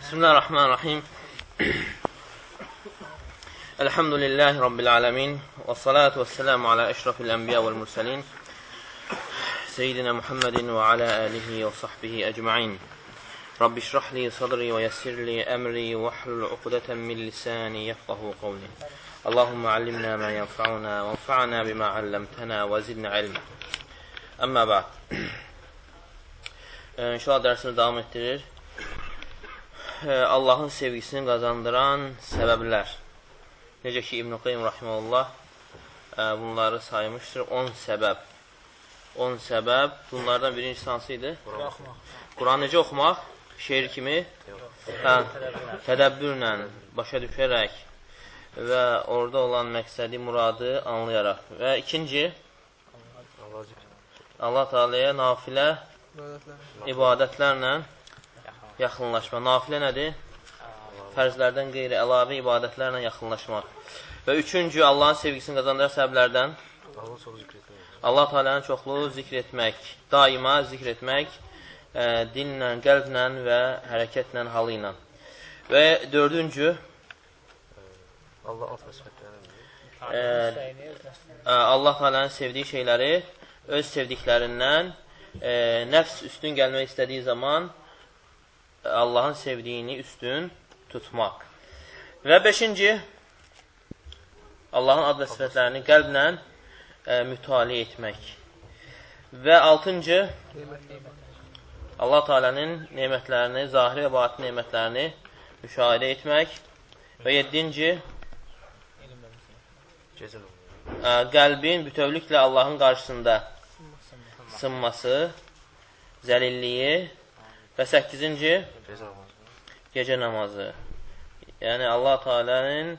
Bismillahirrahmanirrahim. Elhamdülillahi Rabbil alemin. Və salatu və selamu alə əşrafil ənbiya vəl mürsəlin. Seyyidina Muhammedin və alə alihi və sahbihi Rabbi şrahli sadri və yessirli əmri və hlul uqdətən min lisani yəfqahu qavli. Allahumma allimna ma yanfa'una və anfa'na bima allamtana və zidna ilmə. Əmmə ba'd. İnşallah dərsini davam etdirir. Allahın sevgisini qazandıran səbəblər. Necə ki, İbn-i Qeym Rahiməllah bunları saymışdır. 10 səbəb. 10 səbəb. Bunlardan birincisi hansı idi? Quran necə oxumaq? Şeir kimi? Hə, tədəbbürlə, başa düşərək və orada olan məqsədi, muradı anlayaraq. Və ikinci, Allah Teala'ya nafilə ibadətlərlə yaxınlaşma. Nafilə nədir? Fərzlərdən qeyri əlavə ibadətlərlə yaxınlaşmaq. Və üçüncü, Allahın sevgisini qazandıran səbəblərdən Allah Teala'nın çoxlu zikr etmək, daima zikr etmək, ə, dillə, qəlblə və hərəkətlə, halı ilə. Və dördüncü, Allah alt vəsifətlərini Allah Teala'nın sevdiyi şeyləri öz sevdiklərindən ə, nəfs üstün gəlmək istədiyi zaman Allahın sevdiyini üstün tutmaq. Və beşinci, Allahın ad və sifətlərini qəlblə ə, mütaliə etmək. Və altıncı, Allah Teala'nın nemətlərini, zahiri və batin nemətlərini müşahidə etmək. Və yedinci, ə, qəlbin bütövlüklə Allahın qarşısında sınması, zəlilliyi və səkkizinci, gecə namazı. Yəni, Allah Teala'nın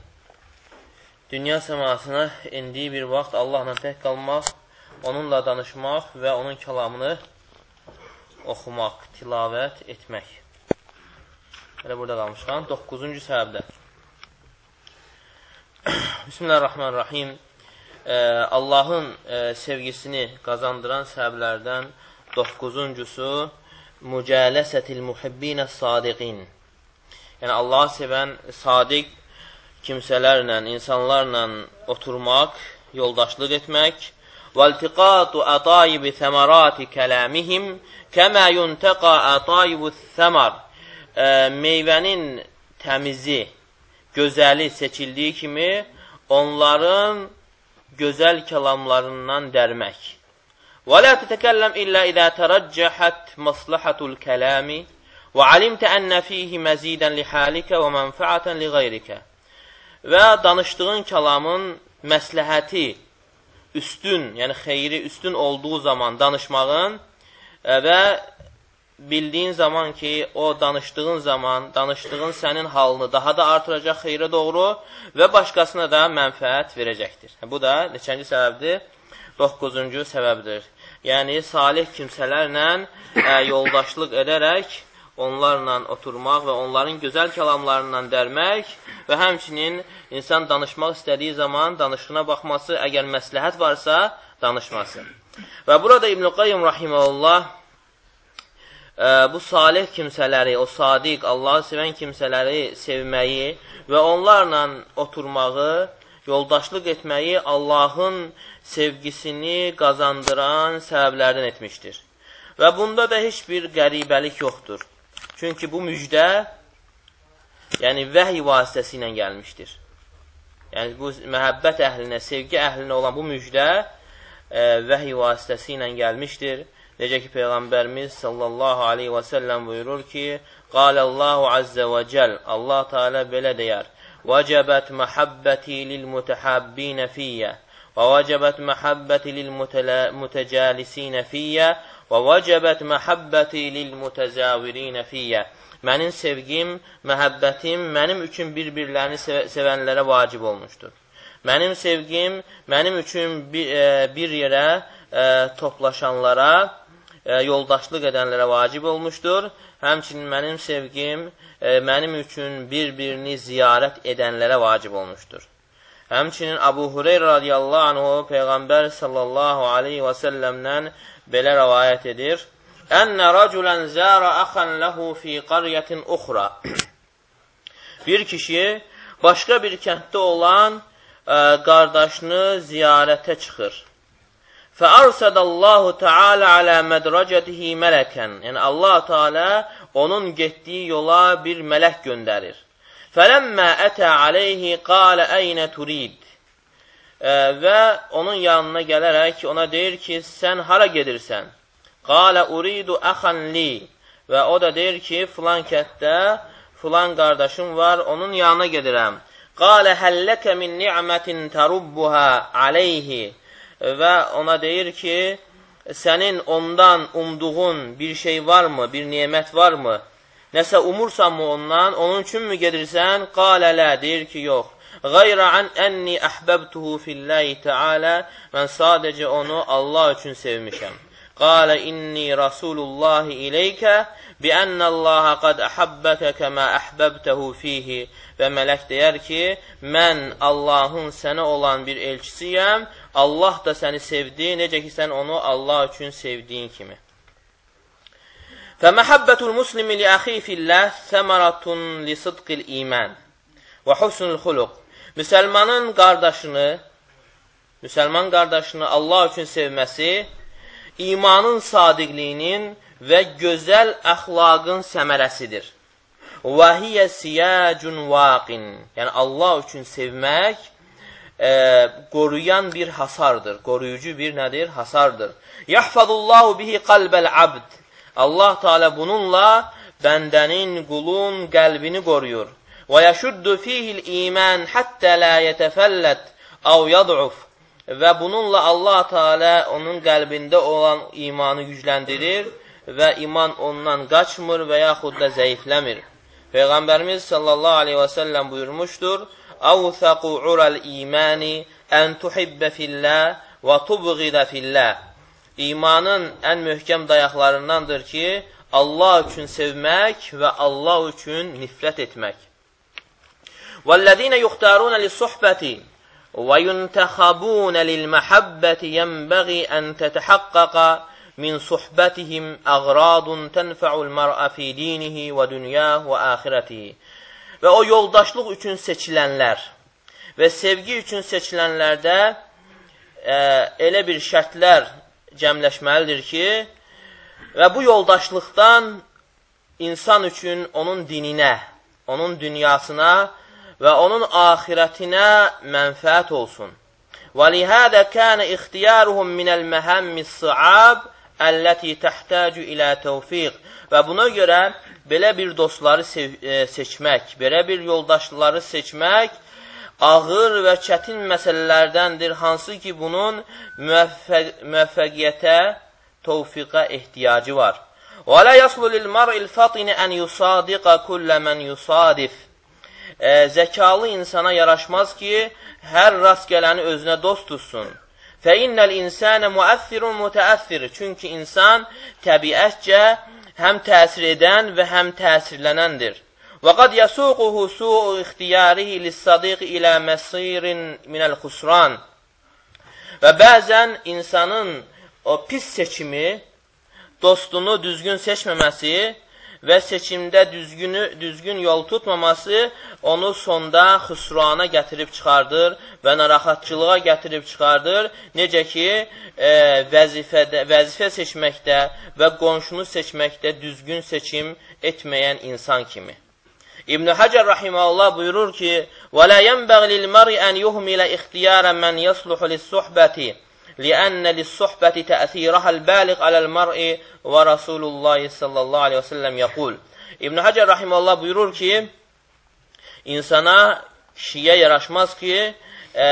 dünya səmasına indiyi bir vaxt Allahla tək qalmaq, onunla danışmaq və onun kəlamını oxumaq, tilavət etmək. Elə burada qalmışqan. 9-cu səbəbdə. Bismillahirrahmanirrahim. Ee, Allahın e, sevgisini qazandıran səbəblərdən 9-uncusu mücələsətil muhibbinə sadiqin. Yəni, Allahı sevən sadiq kimsələrlə, insanlarla oturmaq, yoldaşlıq etmək وَالْتِقَاطُ أَطَايِبِ ثَمَرَاتِ كَلَامِهِمْ كَمَا يُنْتَقَى أَطَايِبُ الثَّمَرِ Meyvənin təmizi, gözəli seçildiyi kimi onların gözəl kəlamlarından dərmək. وَلَا تَتَكَلَّمْ إِلَّا إِذَا تَرَجَّحَتْ مَصْلَحَةُ الْكَلَامِ وَعَلِمْتَ أَنَّ فِيهِ مَزِيدًا لِحَالِكَ وَمَنْفَعَةً لِغَيْرِكَ Və danışdığın kəlamın məsləhəti üstün, yəni xeyri üstün olduğu zaman danışmağın və bildiyin zaman ki, o danışdığın zaman, danışdığın sənin halını daha da artıracaq xeyrə doğru və başqasına da mənfəət verəcəkdir. Bu da neçənci səbəbdir? 9-cu səbəbdir. Yəni, salih kimsələrlə ə, yoldaşlıq edərək onlarla oturmaq və onların gözəl kəlamlarından dərmək və həmçinin insan danışmaq istədiyi zaman danışığına baxması, əgər məsləhət varsa, danışması. Və burada İbn-i Qayyum Rahiməllah ə, bu salih kimsələri, o sadiq, Allahı sevən kimsələri sevməyi və onlarla oturmağı, yoldaşlıq etməyi Allahın sevgisini qazandıran səbəblərdən etmişdir. Və bunda da heç bir qəribəlik yoxdur. Çünki bu müjdə yəni vəhy vasitəsi ilə gəlmişdir. Yəni bu məhəbbət əhlinə, sevgi əhlinə olan bu müjdə e, vəhy vasitəsi ilə gəlmişdir. Necə ki peyğəmbərimiz sallallahu alayhi və səlləm buyurur ki: "Qalallahu azza və cəl" Allah Teala belə deyər: "Vəcəbət məhəbbəti lil mutahabbin fiyyə" məhəbbəti lil mutəcəlisin fiyyə Və vəcəbət məhəbbəti lil mutəzəvirinə fiyyə. Mənim sevgim, məhəbbətim mənim üçün bir-birlərini sevənlərə vacib olmuşdur. Mənim sevgim mənim üçün bir, e, bir yerə e, toplaşanlara, e, yoldaşlıq edənlərə vacib olmuşdur. Həmçinin mənim sevgim e, mənim üçün bir-birini ziyarət edənlərə vacib olmuşdur. Həmçinin Abu Hureyra radiyallahu anhu Peyğəmbər sallallahu aleyhi və səlləmdən belə rəvayət edir. Ənə raculən zərə əxən ləhu fi qaryatin uxra. bir kişi başqa bir kənddə olan ə, e, qardaşını ziyarətə çıxır. Fəərsədəllahu Teala alə mədracətihi mələkən. Yəni Allah Teala onun getdiyi yola bir mələk göndərir. Fələmmə ətə aleyhi qalə əynə turid. Və onun yanına gələrək ona deyir ki, sən hara gedirsən? Qalə uridu əxən li. Və o da deyir ki, filan kətdə filan qardaşım var, onun yanına gedirəm. Qalə həlləkə min ni'mətin tərubbuhə aleyhi. Və ona deyir ki, sənin ondan umduğun bir şey varmı, bir nimət varmı? Nəsə umursanmı ondan? Onun üçünmü gedirsən? Qalə lə, deyir ki, yox. Qayrə an ənni əhbəbtuhu filləhi tealə, mən sadəcə onu Allah üçün sevmişəm. Qalə inni rasulullahi ileykə bi ənəllaha qad əhəbbəkə kəmə əhbəbtəhu fihi və mələk deyər ki, mən Allahın sənə olan bir elçisiyəm, Allah da səni sevdi, necə ki, sən onu Allah üçün sevdiyin kimi. Fəməhəbbətul muslimi li əxi filləh səməratun li sıdqil iman və husnul xuluq. Müsəlmanın qardaşını, müsəlman qardaşını Allah üçün sevməsi imanın sadiqliyinin və gözəl əxlaqın səmərəsidir. Və hiyə siyəcun vaqin. Yəni Allah üçün sevmək e, qoruyan bir hasardır, qoruyucu bir nədir? Hasardır. Yahfazullahu bihi qalbəl abd. Allah Teala bununla bəndənin, qulun qəlbini qoruyur. Və yəşuddu fihil iman hatta la yetefəllet aw yad'uf. Və bununla Allah Teala onun qəlbində olan imanı gücləndirir və iman ondan qaçmır və yaxud da zəifləmir. Peyğəmbərimiz sallallahu aleyhi və səlləm buyurmuşdur, Əvthəqu ural imani ən tuhibbə fillah və tubğidə fillah. İmanın ən möhkəm dayaqlarındandır ki, Allah üçün sevmək və Allah üçün nifrət etmək. وَالَّذِينَ يُخْتَارُونَ لِلصُحْبَةِ وَيُنْتَخَبُونَ لِلْمَحَبَّةِ يَنْبَغِي أَنْ تَتَحَقَّقَ مِنْ صُحْبَتِهِمْ أَغْرَاضٌ تَنْفَعُ الْمَرْءَ فِي دِينِهِ وَدُنْيَاهُ وَآخِرَتِهِ Və o yoldaşlıq üçün seçilənlər və sevgi üçün seçilənlərdə e, elə bir şərtlər cəmləşməlidir ki, və bu yoldaşlıqdan insan üçün onun dininə, onun dünyasına və onun axirətinə mənfəət olsun. وَلِهَذَا كَانَ اِخْتِيَارُهُمْ مِنَ الْمَهَمِّ الصِّعَابِ Əlləti təhtəcu ilə təvfiq və buna görə belə bir dostları e, seçmək, belə bir yoldaşları seçmək ağır və çətin məsələlərdəndir, hansı ki, bunun müvəffəq müvəffəqiyyətə, tovfiqə ehtiyacı var. Və lə yaslu lil mar'il fatin an yusadiqa kull man yusadif. E, zəkalı insana yaraşmaz ki, hər rast gələni özünə dost tutsun. Fə innəl insənə müəffirun mütəəffir. Çünki insan təbiətcə həm təsir edən və həm təsirlənəndir. Və qad yəsuquhu su'u ixtiyarihi lis-sadiq ilə məsirin minəl xusran. Və bəzən insanın o pis seçimi, dostunu düzgün seçməməsi və seçimdə düzgünü, düzgün yol tutmaması onu sonda xüsrana gətirib çıxardır və narahatçılığa gətirib çıxardır. Necə ki, e, vəzifədə, vəzifə seçməkdə və qonşunu seçməkdə düzgün seçim etməyən insan kimi. İbn Hacer rahimehullah buyurur ki: "Və la yenbəği lil-mər'i an yuhmila ixtiyaran men yasluhu lis-suhbati, li'anna lis-suhbati ta'siraha al-baligh alal-mer'i" və Rasulullah sallallahu alayhi və sallam yəqul. İbn Hacer rahimehullah buyurur ki, insana kişiyə yaraşmaz ki, e,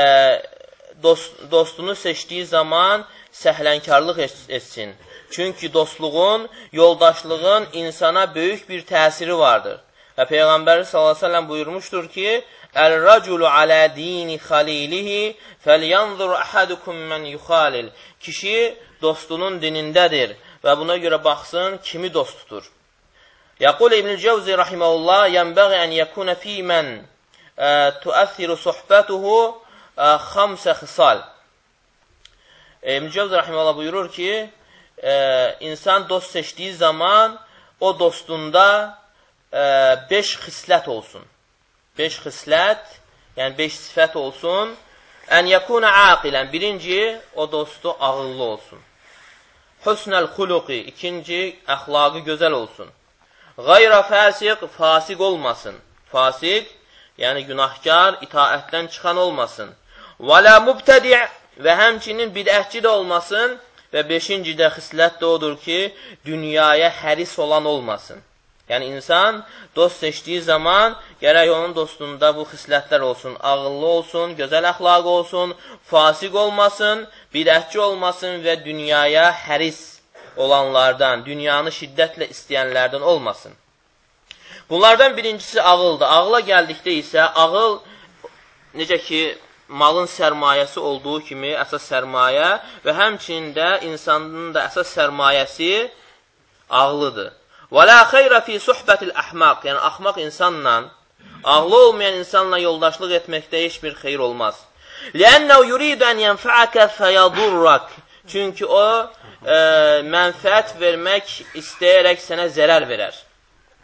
dost, dostunu seçdiyi zaman səhlənkarlıq etsin. Çünki dostluğun, yoldaşlığın insana böyük bir təsiri vardır. Və Peyğəmbər s.ə.v buyurmuşdur ki, Əl-rəculu alə dini xalilihi fəlyanzur əhədukum mən yuxalil. Kişi dostunun dinindədir və buna görə baxsın, kimi dost tutur. Yaqul İbn-i Cəvzi rahiməhullah, yənbəği ən yəkuna fi mən tuəssiru suhbətuhu xamsə xisal. İbn Cəvz rahimehullah buyurur ki, e, insan dost seçdiyi zaman o dostunda e, beş xislət olsun. Beş xislət, yəni beş sifət olsun. Ən yəkuna aqilən, birinci, o dostu ağıllı olsun. Hüsnəl xuluqi, ikinci, əxlaqı gözəl olsun. Qayra fəsiq, fasiq olmasın. Fasiq, yəni günahkar, itaətdən çıxan olmasın. Və la mubtədi' və həmçinin bidətçi də olmasın. Və beşinci də xislət də odur ki, dünyaya həris olan olmasın. Yəni, insan dost seçdiyi zaman gərək onun dostunda bu xislətlər olsun. Ağıllı olsun, gözəl əxlaqı olsun, fasiq olmasın, bidətçi olmasın və dünyaya həris olanlardan, dünyanı şiddətlə istəyənlərdən olmasın. Bunlardan birincisi ağıldır. Ağıla gəldikdə isə ağıl, necə ki, malın sərmayəsi olduğu kimi əsas sərmayə və həmçinin də insanın da əsas sərmayəsi ağlıdır. Və la xeyrə fi suhbətil əhmaq, yəni axmaq insanla, ağlı olmayan insanla yoldaşlıq etməkdə heç bir xeyr olmaz. Lənnəu yuridu ən yənfəəkə fəyadurrak. Çünki o e, mənfəət vermək istəyərək sənə zərər verər.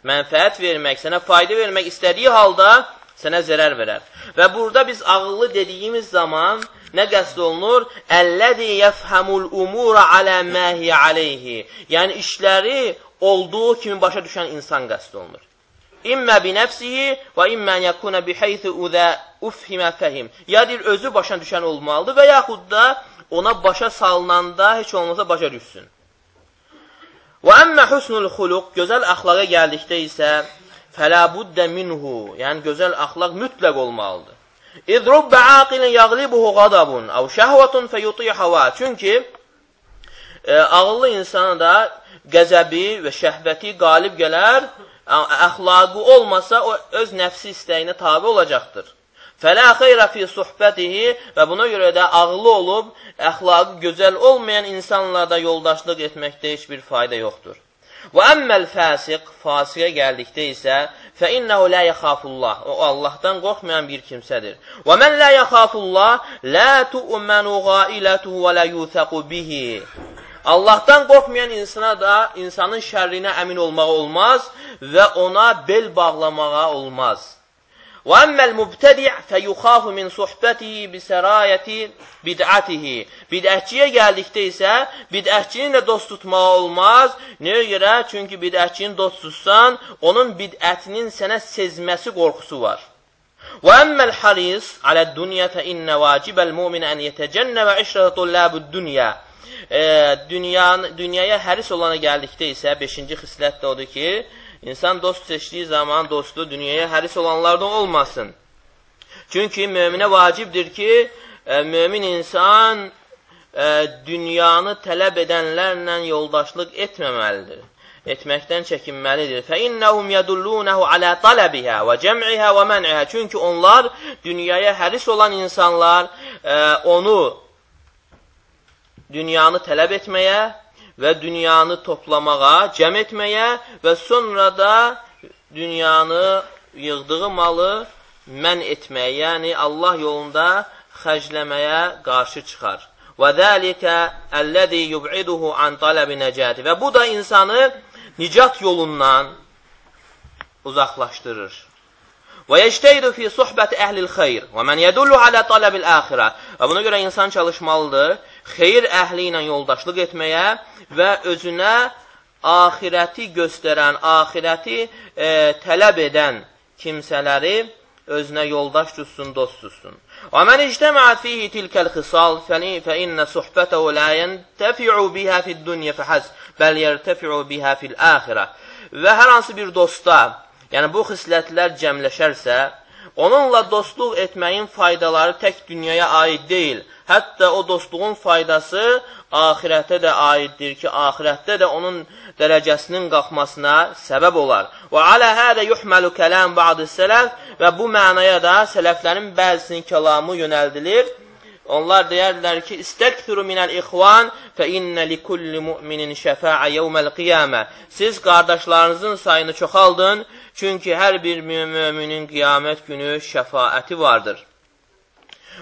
Mənfəət vermək, sənə fayda vermək istədiyi halda sənə zərər verər. Və burada biz ağıllı dediyimiz zaman nə qəsd olunur? Əlləzi yəfhəmul umura alə məhi aleyhi. Yəni işləri olduğu kimi başa düşən insan qəsd olunur. İmmə bi nəfsihi və immə yəkunə bi heythi udə ufhimə fəhim. Ya deyir, özü başa düşən olmalıdır və yaxud da ona başa salınanda heç olmasa başa düşsün. Və əmmə husnul xuluq, gözəl əxlaqa gəldikdə isə fələ buddə minhu, yəni gözəl əxlaq mütləq olmalıdır. İz rubbə aqilin yəğlibuhu qadabun, əv şəhvətun fəyutiyə hava. Çünki e, ağıllı insana da qəzəbi və şəhvəti qalib gələr, əxlaqı olmasa o öz nəfsi istəyinə tabi olacaqdır. Fələ xeyrə fi suhbətihi və buna görə də ağıllı olub, əxlaqı gözəl olmayan insanlarla yoldaşlıq etməkdə heç bir fayda yoxdur. Və əmməl fəsiq, fasiqə gəldikdə isə, fə innəhu lə yəxafullah, o Allahdan qorxmayan bir kimsədir. Mən lə yəxafullah, lə tu'mənu qailətuhu və lə yuthəqu bihi. Allahdan qorxmayan insana da insanın şərrinə əmin olmağa olmaz və ona bel bağlamağa olmaz. Və əmməl mübtədi' fəyuxafu min suhbətihi bisərayəti bid'atihi. Bidətçiyə gəldikdə isə bidətçinin də dost tutmağa olmaz. Nəyə görə? Çünki bidətçinin dost tutsan, onun bidətinin sənə sezməsi qorxusu var. Və əmməl haris alə dünya fə innə vacibəl mu'min ən yetəcənnəvə işrətə tulləbud dünya e, dünyanı, dünyaya həris olana gəldikdə isə 5-ci xislət də odur ki, insan dost seçdiyi zaman dostu dünyaya həris olanlardan olmasın. Çünki möminə vacibdir ki, e, mömin insan e, dünyanı tələb edənlərlə yoldaşlıq etməməlidir etməkdən çəkinməlidir. Alə tələbihə və cəm'ihə və mən'ihə. Çünki onlar dünyaya həris olan insanlar e, onu dünyanı tələb etməyə və dünyanı toplamağa, cəm etməyə və sonra da dünyanı yığdığı malı mən etməyə, yəni Allah yolunda xərcləməyə qarşı çıxar. Və zəlikə əlləzi yub'iduhu an talabi nəcati. Və bu da insanı nicat yolundan uzaqlaşdırır. Və yəctəyidu fi suhbəti əhlil xeyr və mən yədullu alə talabil əxirə. Və buna görə insan çalışmalıdır xeyir əhli ilə yoldaşlıq etməyə və özünə axirəti göstərən, axirəti e, tələb edən kimsələri özünə yoldaş tutsun, dost tutsun. Və mən ictəməət fihi tilkəl xisal fə innə suhbətəhu la yəntəfi'u bihə fid-dunya fəhəz, bəl yərtəfi'u bihə fil-əxirə. Və hər hansı bir dosta, yəni bu xislətlər cəmləşərsə, onunla dostluq etməyin faydaları tək dünyaya aid deyil, Hətta o dostluğun faydası axirətə də aiddir ki, axirətdə də onun dərəcəsinin qalxmasına səbəb olar. Və alə hədə yuhməlu kələm ba'dı sələf və bu mənaya da sələflərin bəzisinin kəlamı yönəldilir. Onlar deyərlər ki, İstəkfiru minəl ixvan fə innə li kulli mu'minin şəfəə yevməl qiyamə. Siz qardaşlarınızın sayını çoxaldın, çünki hər bir müminin qiyamət günü şəfaəti vardır.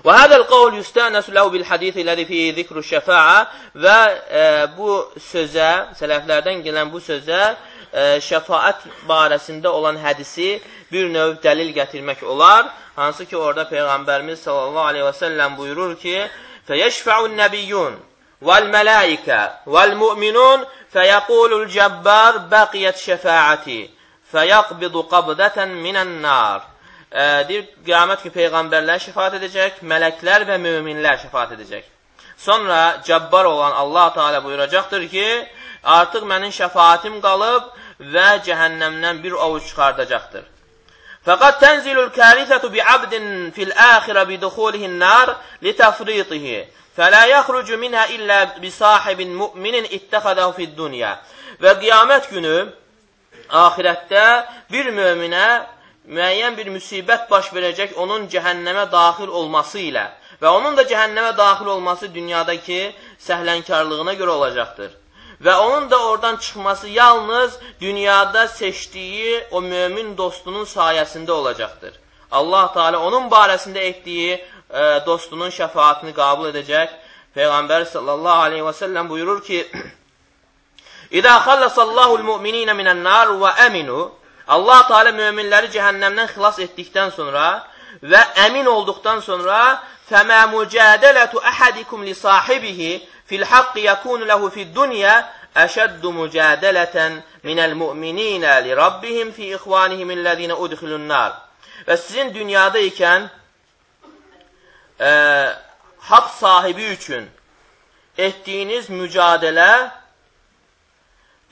Və hədəl qavl yüstənəsü ləhu bil hadithi ləzi fi zikru şəfaə və e, bu sözə, sələflərdən gələn bu sözə e, şəfaət barəsində olan hədisi bir növ dəlil gətirmək olar. Hansı ki, orada Peyğəmbərimiz sallallahu aleyhi və səlləm buyurur ki, fəyəşfəun nəbiyyun vəl-mələikə vəl-mü'minun fəyəqulul cəbbər bəqiyyət şəfaəti fəyəqbidu qabdətən minən nar e, deyir, qiyamət ki, peyğəmbərlər şəfaat edəcək, mələklər və möminlər şəfaat edəcək. Sonra cəbbar olan Allah Teala buyuracaqdır ki, artıq mənim şəfaatim qalıb və cəhənnəmdən bir ovuc çıxardacaqdır. Fəqad tənzilul kərithətu bi abdin fil əxirə bi duxulihin nar li təfritihi. Fələ yəxrucu minhə illə bi sahibin müminin ittəxədəhu fid dünya. Və qiyamət günü axirətdə bir möminə müəyyən bir müsibət baş verəcək onun cəhənnəmə daxil olması ilə və onun da cəhənnəmə daxil olması dünyadakı səhlənkarlığına görə olacaqdır. Və onun da oradan çıxması yalnız dünyada seçdiyi o mömin dostunun sayəsində olacaqdır. Allah Teala onun barəsində etdiyi e, dostunun şəfaatini qəbul edəcək. Peyğəmbər sallallahu aleyhi və səlləm buyurur ki, İdə xalləsallahu l-mü'minina minən-nar və əminu Allah Teala möminləri cəhənnəmdən xilas etdikdən sonra və əmin olduqdan sonra fəmə mücadələtu əhədikum li sahibihi fil haqqi yakunu lahu fid dunya əşəddu mücadələtən minəl mü'mininə li rabbihim fi ixvanihim əlləzinə udxilun nar. Və sizin dünyada ikən e, haqq sahibi üçün etdiyiniz mücadilə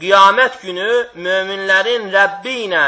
qiyamət günü möminlərin Rəbbi ilə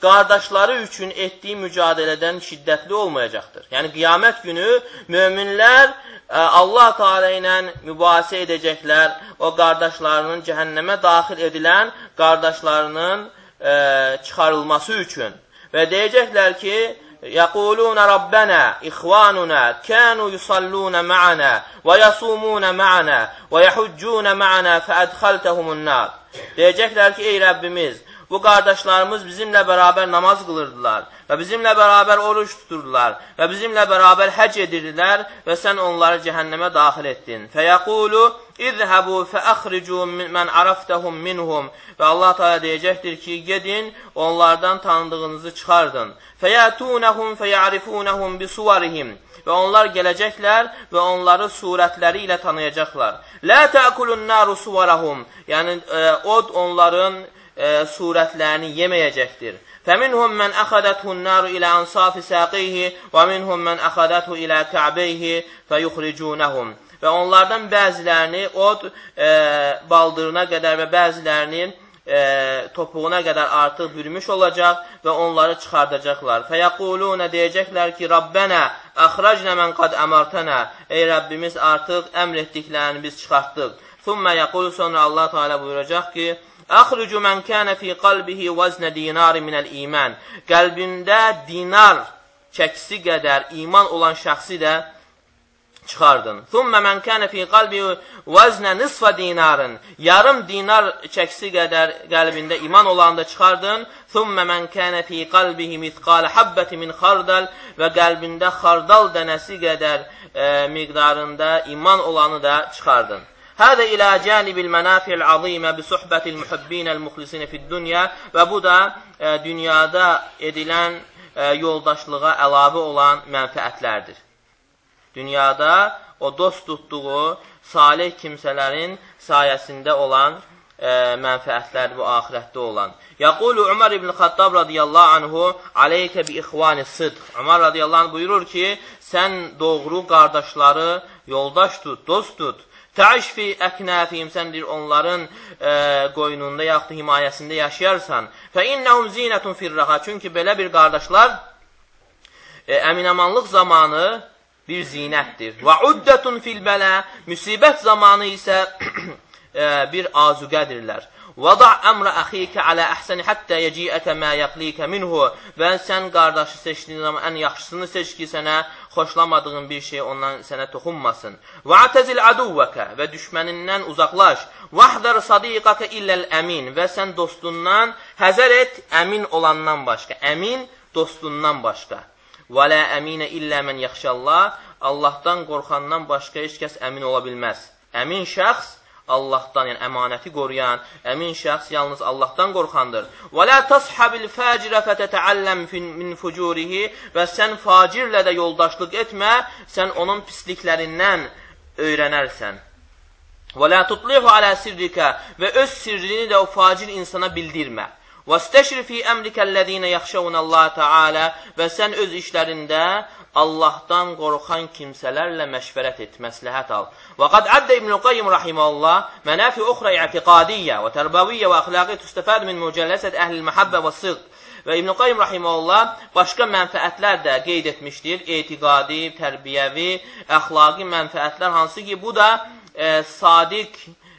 qardaşları üçün etdiyi mücadilədən şiddətli olmayacaqdır. Yəni, qiyamət günü möminlər ə, e, Allah Teala ilə mübahisə edəcəklər o qardaşlarının cəhənnəmə daxil edilən qardaşlarının ə, e, çıxarılması üçün. Və deyəcəklər ki, يقولون ربنا إخواننا كانوا يصلون معنا ويصومون معنا ويحجون معنا فأدخلتهم النار Deyəcəklər ki, ey Rəbbimiz, bu qardaşlarımız bizimlə bərabər namaz qılırdılar və bizimlə bərabər oruç tuturdular və bizimlə bərabər həc edirdilər və sən onları cəhənnəmə daxil etdin. Fəyəqulu İzhəbu fəəxricu mən araftəhum minhum və Allah Teala deyəcəkdir ki, gedin, onlardan tanıdığınızı çıxardın. Fəyətunəhum fəyərifunəhum bisuvarihim və onlar gələcəklər və onları surətləri ilə tanıyacaqlar. Lə təkulun naru suvarahum, yəni e, od onların e, surətlərini yeməyəcəkdir. Fəminhum men axadatuhun naru ilə ansafi saqihi və minhum men axadatuhu ilə ka'beyhi feyuxricunahum. Və onlardan bəzilərini od e, baldırına qədər və bəzilərini e, topuğuna qədər artıq bürümüş olacaq və onları çıxardacaqlar. Fəyəqulunə deyəcəklər ki, Rabbənə, əxrəcnə mən qad əmartənə, ey Rəbbimiz artıq əmr etdiklərini biz çıxartdıq. Thumma yəqulu sonra Allah Teala buyuracaq ki, Əxrucu mən kənə fi qalbihi vəznə dinari minəl iman. Qəlbində dinar çəkisi qədər iman olan şəxsi də çıxardın. Thumma men kana fi qalbi vazna nisfa dinarın. Yarım dinar çəksi qədər qəlbində iman olanda çıxardın. Thumma men kana fi qalbihi mithqal habbatin min xardal və qəlbində xardal dənəsi qədər e, miqdarında iman olanı da çıxardın. Hədə ilə cənibil mənafi'l azimə bi suhbətil muhibbinəl muxlisin fid-dunya və bu da e, dünyada edilən e, yoldaşlığa əlavə olan mənfəətlərdir dünyada o dost tutduğu salih kimsələrin sayəsində olan e, mənfəətlər bu axirətdə olan. Yaqulu Umar ibn Xattab radiyallahu anhu aleykə bi ixvani sıdq. Umar radiyallahu anh buyurur ki, sən doğru qardaşları yoldaş tut, dost tut. Təiş fi əknəfihim, sən deyir, onların e, qoynunda yaxud himayəsində yaşayarsan. Fə innəhum zinətun firraha, çünki belə bir qardaşlar e, əminamanlıq zamanı bir zinətdir. Və uddətun fil bələ, müsibət zamanı isə e, bir azuqədirlər. Vada əmrə əxikə alə əhsəni həttə yeciətə mə yəqlikə minhu və sən qardaşı seçdiyin zaman ən yaxşısını seç ki, sənə xoşlamadığın bir şey ondan sənə toxunmasın. Və atəzil aduvvəkə və düşmənindən uzaqlaş. Vahdər sadiqəkə illəl əmin və sən dostundan həzər et əmin olandan başqa. Əmin dostundan başqa. Və la əminə illə mən yaxşallah. Allahdan qorxandan başqa heç kəs əmin ola bilməz. Əmin şəxs Allahdan, yəni əmanəti qoruyan, əmin şəxs yalnız Allahdan qorxandır. Və la tashabil facirə fətətəalləm min fucurihi və sən facirlə də yoldaşlıq etmə, sən onun pisliklərindən öyrənərsən. Və la tutlihu alə sirrikə və öz sirrini də o facir insana bildirmə. Və stəşir fi əmrikəllədinə yaxşəvunəllaha təalə və sən öz işlərində Allahdan qorxan kimsələrlə məşvərət et, məsləhət al. Və qad addə İbn-i Qayyim rahiməhullah mənafi uxra i'tiqadiyyə və tərbaviyyə və əxlaqi tüstəfəd min mücəlləsət əhlil məhəbbə və sıdq. Və İbn-i Qayyim rahiməhullah başqa mənfəətlər də qeyd etmişdir. Etiqadi, tərbiyəvi, əxlaqi mənfəətlər hansı ki, bu da e, sadiq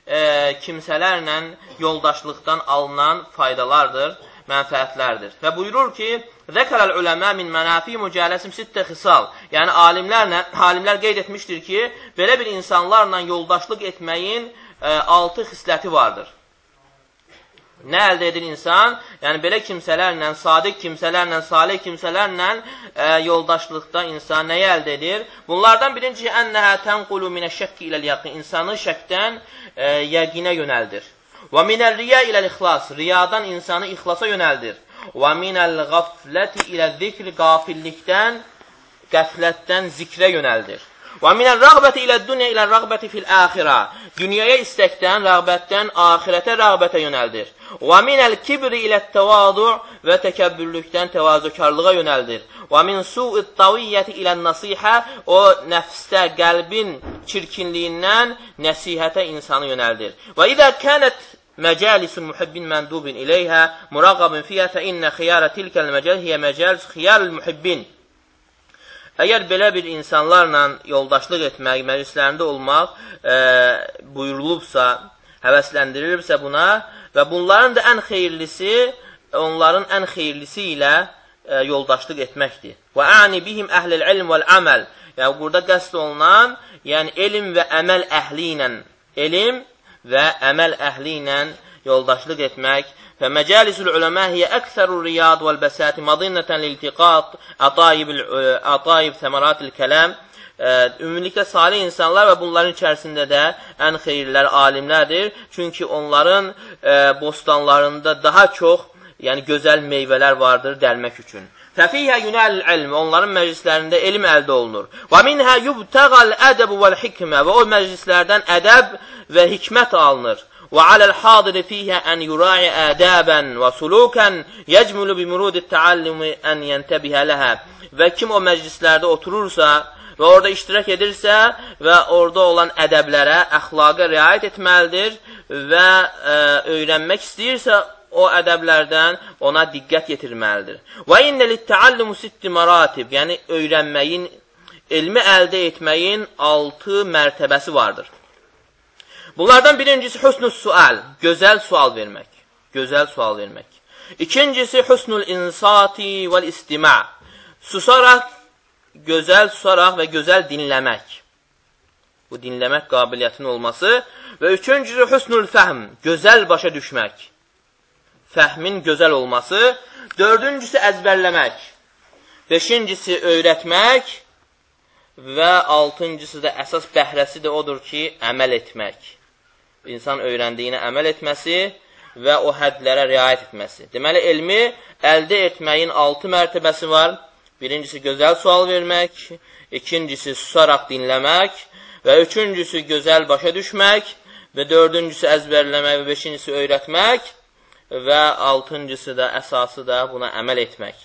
e, kimsələrlə yoldaşlıqdan alınan faydalardır, mənfəətlərdir. Və buyurur ki, Zəkərəl uləmə min mənafi mücələsim sittə xisal. Yəni, alimlərlə, alimlər qeyd etmişdir ki, belə bir insanlarla yoldaşlıq etməyin e, altı xisləti vardır. Nə əldə edir insan? Yəni, belə kimsələrlə, sadiq kimsələrlə, salih kimsələrlə e, yoldaşlıqda insan nəyi əldə edir? Bunlardan birinci, ənəhə tənqulu minə şəkki ilə yaqin. İnsanı şəkdən e, yəqinə yönəldir. Və minəl riya ilə ixlas. Riyadan insanı ixlasa yönəldir. Və minəl qafləti ilə zikr qafillikdən, qəflətdən zikrə yönəldir. Və minəl rəğbəti ilə dünya ilə rəğbəti fil əxirə. Dünyaya istəkdən, rəğbətdən, axirətə rəğbətə yönəldir. Və minəl kibri ilə təvadu və təkəbbürlükdən təvazökarlığa yönəldir. Və min su'id taviyyəti ilə nasihə o nəfsdə, qəlbin çirkinliyindən nəsihətə insanı yönəldir. Və idə kənət məcalisun muhibbin məndubin iləyhə muraqabın fiyyə fə innə xiyarə tilkəl məcəl hiyə məcəlis xiyarül muhibbin. Əgər belə bir insanlarla yoldaşlıq etmək, məclislərində olmaq e, buyurulubsa, həvəsləndirilibsə buna və bunların da ən xeyirlisi onların ən xeyirlisi ilə e, yoldaşlıq etməkdir. Və əni bihim əhləl ilm vəl əməl. Yəni, burada qəsd olunan, yəni elm və əməl əhli ilə, elm və əməl əhli ilə yoldaşlıq etmək. Və məcalisul uləmə hiyə əksərur riyad vəl bəsəti madinnətən liltiqat atayib səmaratil kələm. Ümumiliklə salih insanlar və bunların içərisində də ən xeyirlər alimlərdir. Çünki onların ə, bostanlarında daha çox yəni gözəl meyvələr vardır dəlmək üçün. Fəfihə yunəl ilm, onların məclislərində elm əldə olunur. Və minhə yubtəqal ədəb vəl hikmə və o məclislərdən ədəb və hikmət alınır. Hadiri fiyhə ən yura'i ədəbən və sulukən yəcmülü bimurudi təallimi ən yəntəbihə ləhə. Və kim o məclislərdə oturursa və orada iştirak edirsə və orada olan ədəblərə, əxlaqa riayət etməlidir və ə, öyrənmək istəyirsə o ədəblərdən ona diqqət yetirməlidir. Və innə littəallumu sitti maratib, yəni öyrənməyin, elmi əldə etməyin altı mərtəbəsi vardır. Bunlardan birincisi husnul sual, gözəl sual vermək. Gözəl sual vermək. İkincisi husnul insati vəl istima. Susaraq, gözəl susaraq və gözəl dinləmək. Bu dinləmək qabiliyyətinin olması. Və üçüncüsü husnul fəhm, gözəl başa düşmək. Fəhmin gözəl olması. Dördüncüsü əzbərləmək. Beşincisi öyrətmək. Və altıncısı da əsas bəhrəsi də odur ki, əməl etmək insan öyrəndiyinə əməl etməsi və o hədlərə riayət etməsi. Deməli, elmi əldə etməyin altı mərtəbəsi var. Birincisi, gözəl sual vermək, ikincisi, susaraq dinləmək və üçüncüsü, gözəl başa düşmək və dördüncüsü, əzbərləmək və beşincisi, öyrətmək və altıncısı da, əsası da buna əməl etmək.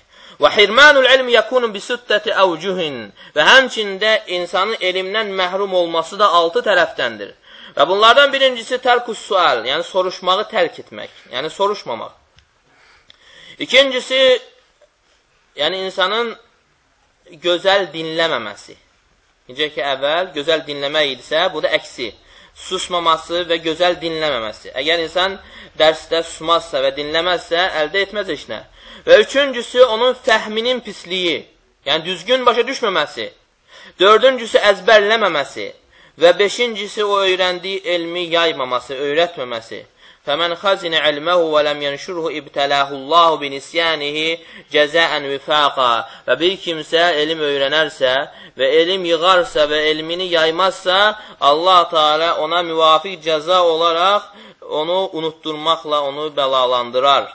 Və hirmanul ilm yakunu bi sittati awjuhin və həmçində insanın elmdən məhrum olması da altı tərəfdəndir. Və bunlardan birincisi tərkus sual, yəni soruşmağı tərk etmək, yəni soruşmamaq. İkincisi, yəni insanın gözəl dinləməməsi. Necə ki, əvvəl gözəl dinləmək idisə, bu da əksi. Susmaması və gözəl dinləməməsi. Əgər insan dərsdə susmazsa və dinləməzsə, əldə etməz heç nə. Və üçüncüsü, onun fəhminin pisliyi, yəni düzgün başa düşməməsi. Dördüncüsü, əzbərləməməsi. Və beşincisi o öyrəndiyi elmi yaymaması, öyrətməməsi. Fəmən xazinə ilməhu və ləm yənşurhu ibtələhullahu binisyanihi cəzəən vifaqa. Və bir kimsə elm öyrənərsə və elm yığarsa və elmini yaymazsa, Allah Teala ona müvafiq cəza olaraq onu unutturmaqla onu bəlalandırar.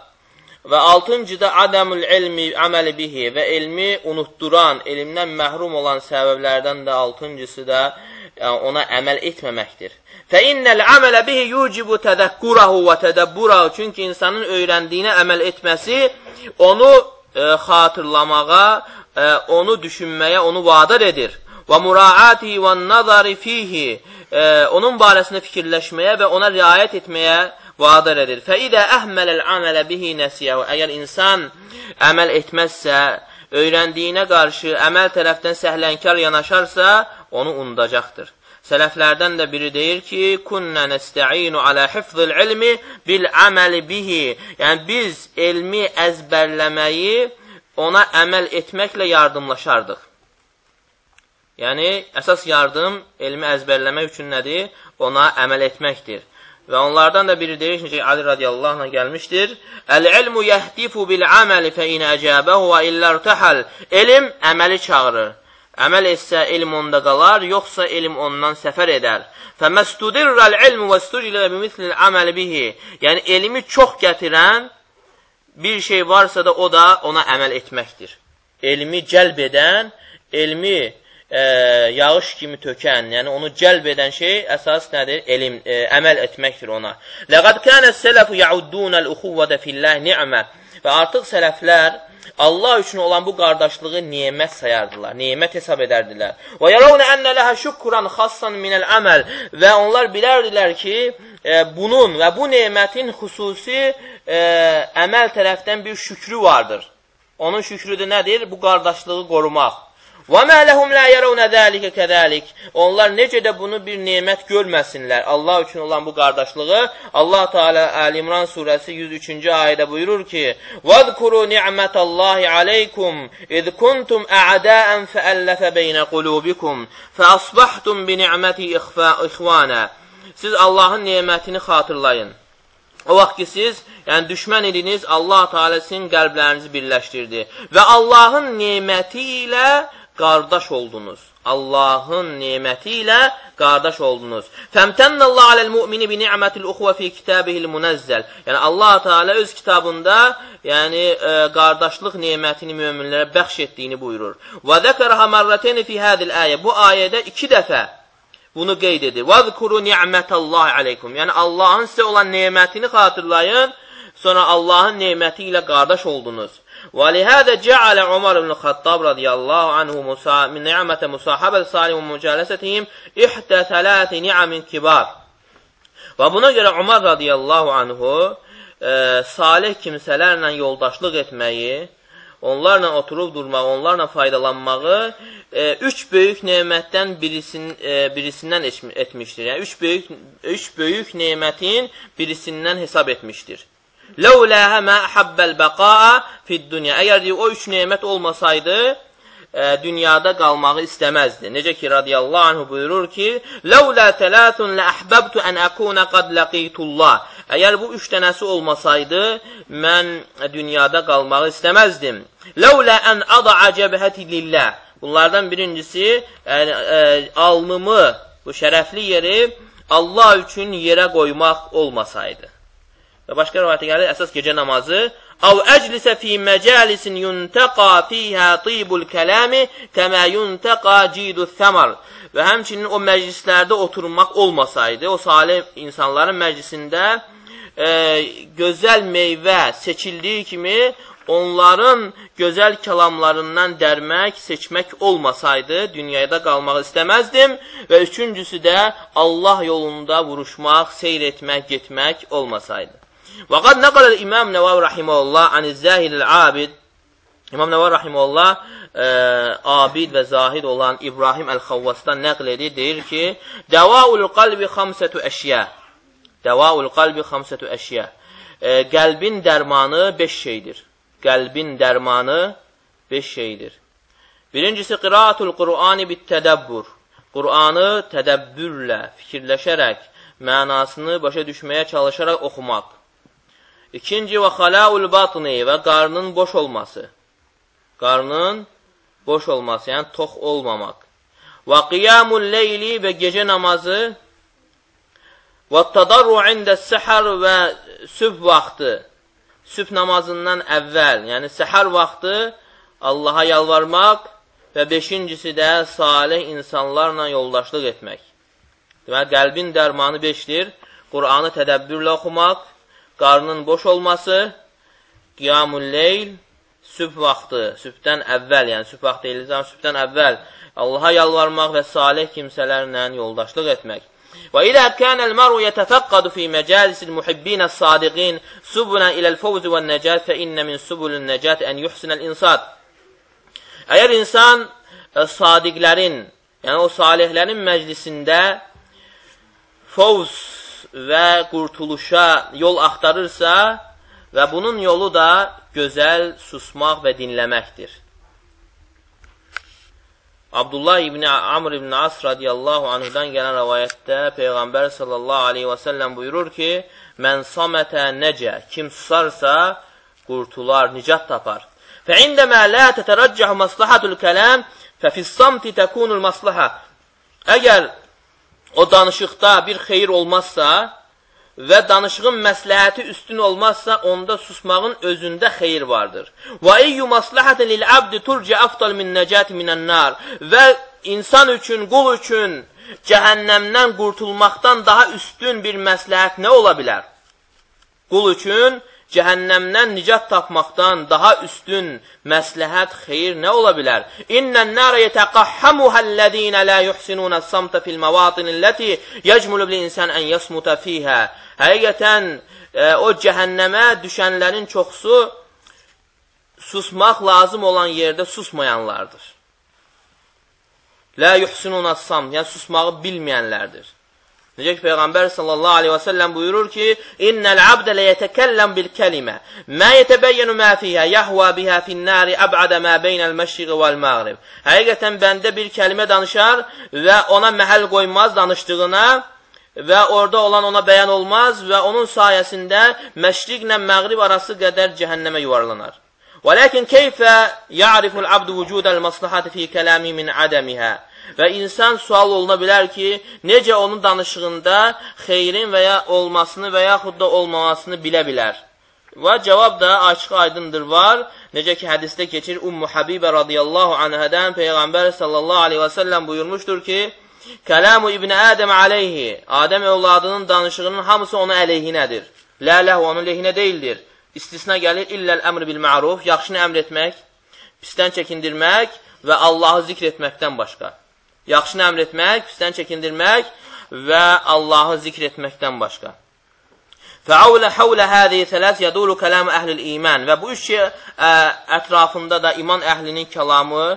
Və altıncıda adamul ilmi əməli bihi və elmi unutduran, elmdən məhrum olan səbəblərdən də altıncısı da ona əməl etməməkdir. Fə innəl əmələ bihi yucibu tədəkkurahu və tədəbburahu. Çünki insanın öyrəndiyinə əməl etməsi onu e, xatırlamağa, e, onu düşünməyə, onu vadar edir. Və muraati və nazari fihi. E, onun barəsində fikirləşməyə və ona riayət etməyə vadar edir. Fə idə əhmələl əmələ bihi nəsiyyəhu. Əgər insan əməl etməzsə, öyrəndiyinə qarşı əməl tərəfdən səhlənkar yanaşarsa, onu unudacaqdır. Sələflərdən də biri deyir ki, Kunnə nəstəinu alə hifzil ilmi bil əməli bihi. Yəni, biz elmi əzbərləməyi ona əməl etməklə yardımlaşardıq. Yəni, əsas yardım elmi əzbərləmək üçün nədir? Ona əməl etməkdir. Və onlardan da biri deyir ki, Ali radiyallahu anh gəlmişdir. Əl-ilmu yəhdifu bil-əməli fə inə əcəbəhu və illərtəhəl. Elm əməli çağırır. Əməl etsə elm onda qalar, yoxsa elm ondan səfər edər. Fəməstudirrəl ilmu və studilə bimislil əməl bihi. Yəni, elmi çox gətirən bir şey varsa da o da ona əməl etməkdir. Elmi cəlb edən, elmi e, yağış kimi tökən, yəni onu cəlb edən şey əsas nədir? Elm, e, əməl etməkdir ona. Ləqad kənə sələfu yəuddunəl uxuvvədə filləh ni'mə. Və artıq sələflər Allah üçün olan bu qardaşlığı nemət sayardılar, nemət hesab edərdilər. Və yarawna ennə ləhə şükran xassan minəl əməl və onlar bilərdilər ki, e, bunun və bu nemətin xüsusi e, əməl tərəfdən bir şükrü vardır. Onun şükrü də nədir? Bu qardaşlığı qorumaq. Və mə ləhum lə yərəvnə dəlikə kədəlik. Onlar necə də bunu bir nemət görməsinlər. Allah üçün olan bu qardaşlığı Allah Teala Əl İmran surəsi 103-cü ayədə buyurur ki: "Vəzkuru ni'metallahi aleykum iz kuntum a'da'an fa'allafa beyne qulubikum fa'asbahtum bi ni'meti ikhwana." Siz Allahın nemətini xatırlayın. O vaxt ki, siz, yəni düşmən idiniz, Allah Teala sizin qəlblərinizi birləşdirdi və Allahın neməti ilə qardaş oldunuz. Allahın neməti ilə qardaş oldunuz. Fəmtənnəllahu aləl mu'mini bi ni'mətil uxvə fi kitabihil munazzəl. Yəni Allah Teala öz kitabında, yəni e, qardaşlıq nemətini möminlərə bəxş etdiyini buyurur. Və zəkərhə mərrətəni fi hadil ayə. Bu ayədə 2 dəfə bunu qeyd edir. Vəzkuru ni'mətəllahi aleykum. Yəni Allahın sizə olan nemətini xatırlayın, sonra Allahın neməti ilə qardaş oldunuz. Və lihədə cəalə Umar ibn Xattab radiyallahu anhu Musa min ni'mətə musahabə salim və mücələsətihim ihdə tələti ni'amin kibar. Və buna görə Umar radiyallahu anhu e, salih kimsələrlə yoldaşlıq etməyi, onlarla oturub durmağı, onlarla faydalanmağı e, üç böyük nemətdən birisin, e, birisindən etmişdir. Yəni, üç böyük, üç böyük nemətin birisindən hesab etmişdir. Ləuləhə mə əhəbbəl bəqaa fid dünya. Əgər deyir, o üç nemət olmasaydı, e, dünyada qalmağı istəməzdi. Necə ki, radiyallahu anhu buyurur ki, Ləulə tələthun lə əhbəbtu ən əkunə qad ləqitullah. Əgər bu üç dənəsi olmasaydı, mən dünyada qalmağı istəməzdim. Ləulə ən ada'a cəbhəti lillah. Bunlardan birincisi, yəni, ə, alnımı, bu şərəfli yeri Allah üçün yerə qoymaq olmasaydı. Və başqa rivayətə gəlir, əsas gecə namazı. Av əclisə fi məcəlisin yuntəqa fiyhə tibul kələmi kəmə yuntəqa cidu thəmar. Və həmçinin o məclislərdə oturmaq olmasaydı, o salih insanların məclisində e, gözəl meyvə seçildiyi kimi onların gözəl kəlamlarından dərmək, seçmək olmasaydı, dünyada qalmaq istəməzdim. Və üçüncüsü də Allah yolunda vuruşmaq, seyr etmək, getmək olmasaydı. Və qad nəqaləl İmam Nəvavi rahimehullah aniz-zahidil abid İmam Nəvavi rahimehullah abid və zahid olan İbrahim Əl-Xavvasdan nəql edir, deyir ki, Dəvaul qalbi xamsətü əşyə. Dəvaul qalbi xamsətü əşyə. E, qəlbin dərmanı 5 şeydir. Qəlbin dərmanı 5 şeydir. Birincisi qiraatul Qur'ani bit tədəbbür. Qur'anı tədəbbürlə, fikirləşərək, mənasını başa düşməyə çalışaraq oxumaq. İkinci və xalaul batni və qarnın boş olması. Qarnın boş olması, yəni tox olmamaq. Və qiyamul leyli və gecə namazı və tadarru ində səhər və sübh vaxtı, sübh namazından əvvəl, yəni səhər vaxtı Allaha yalvarmaq və beşincisi də salih insanlarla yoldaşlıq etmək. Deməli, qəlbin dərmanı beşdir. Qur'anı tədəbbürlə oxumaq, qarnın boş olması, qiyamul leyl, sübh vaxtı, sübhdən əvvəl, yəni sübh vaxtı eləcəm, sübhdən əvvəl Allaha yalvarmaq və salih kimsələrlə yoldaşlıq etmək. Və ilə kənəl məru yətəfəqqadu fi məcalisil muhibbinə sadiqin subunə iləl fəvzi və nəcət fə innə min subulun nəcət ən yuhsinəl insad. Əgər insan ə, sadiqlərin, yəni o salihlərin məclisində fəvz və qurtuluşa yol axtarırsa və bunun yolu da gözəl susmaq və dinləməkdir. Abdullah ibn Amr ibn As radiyallahu anhudan gələn rəvayətdə Peyğəmbər sallallahu aleyhi və səlləm buyurur ki, Mən samətə necə, kim susarsa, qurtular, nicat tapar. Fə indəmə lə tətərəccəh məslahatul kələm, fə fissamti təkunul məslaha. Əgər o danışıqda bir xeyir olmazsa və danışığın məsləhəti üstün olmazsa, onda susmağın özündə xeyir vardır. Və eyyü maslahatin lil abdi turci afdal min nəcati minən nar və insan üçün, qul üçün cəhənnəmdən qurtulmaqdan daha üstün bir məsləhət nə ola bilər? Qul üçün cəhənnəmdən nicat tapmaqdan daha üstün məsləhət, xeyir nə ola bilər? İnnən nərə yətəqəhhəmuhə ləzinə lə yuhsinunə samtə fil məvatin illəti yəcmulu bil insən ən yasmuta fiyhə. Həqiqətən, e, o cəhənnəmə düşənlərin çoxsu susmaq lazım olan yerdə susmayanlardır. Lə yuhsinunə samt, yəni susmağı bilməyənlərdir. Necə ki, Peyğəmbər sallallahu aleyhi və səlləm buyurur ki, İnnəl abdə ləyətəkəlləm bil kəlimə, mə yətəbəyyənu mə fiyhə, yəhvə bihə finnəri əb'adə mə beynəl məşriqi vəl məğrib. Həqiqətən bəndə bir kəlmə danışar və ona məhəl qoymaz danışdığına və orada olan ona bəyan olmaz və onun sayəsində məşriqlə məğrib arası qədər cəhənnəmə yuvarlanar. Və ləkin keyfə ya'riful abdu vücudəl maslahəti fi kələmi min ədəmihə. Və insan sual oluna bilər ki, necə onun danışığında xeyrin və ya olmasını və yaxud da olmamasını bilə bilər. Və cavab da açıq aydındır var. Necə ki, hədisdə keçir Ummu Habibə radiyallahu anhədən Peyğəmbər sallallahu aleyhi və səlləm buyurmuşdur ki, Kəlamu İbn Ədəm aleyhi, Adəm övladının danışığının hamısı ona əleyhinədir. Lə ləhu onun lehinə deyildir. İstisna gəlir, illəl əmr bil məruf, yaxşını əmr etmək, pisdən çəkindirmək və Allahı zikr etməkdən başqa yaxşını əmr etmək, pisdən çəkindirmək və Allahı zikr etməkdən başqa. Fəavlə həvlə hədihi tələs yədulu kəlamı əhlil iman və bu üç şey ə, ətrafında da iman əhlinin kəlamı ə,